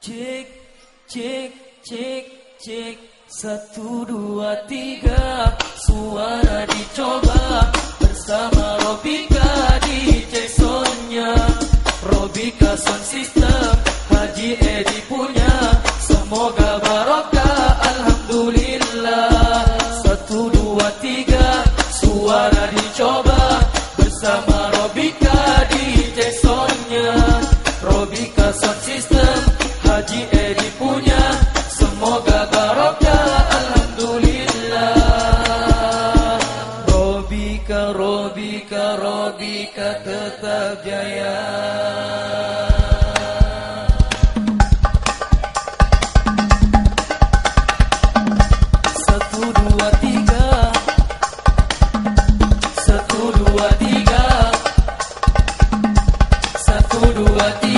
Cek, cek, cek, cek Satu, dua, tiga. Suara dicoba Bersama Robika di Jacksonnya Robika Sound System Haji Edi punya. Semoga barokah Alhamdulillah. Satu, dua, tiga. Suara dicoba Bersama Robika di Jacksonnya Robika Sound System Haji Edi punya. Semoga barokah Alhamdulillah. Robika, Robika, Robika tetap jaya. Dua tiga. Satu dua tiga.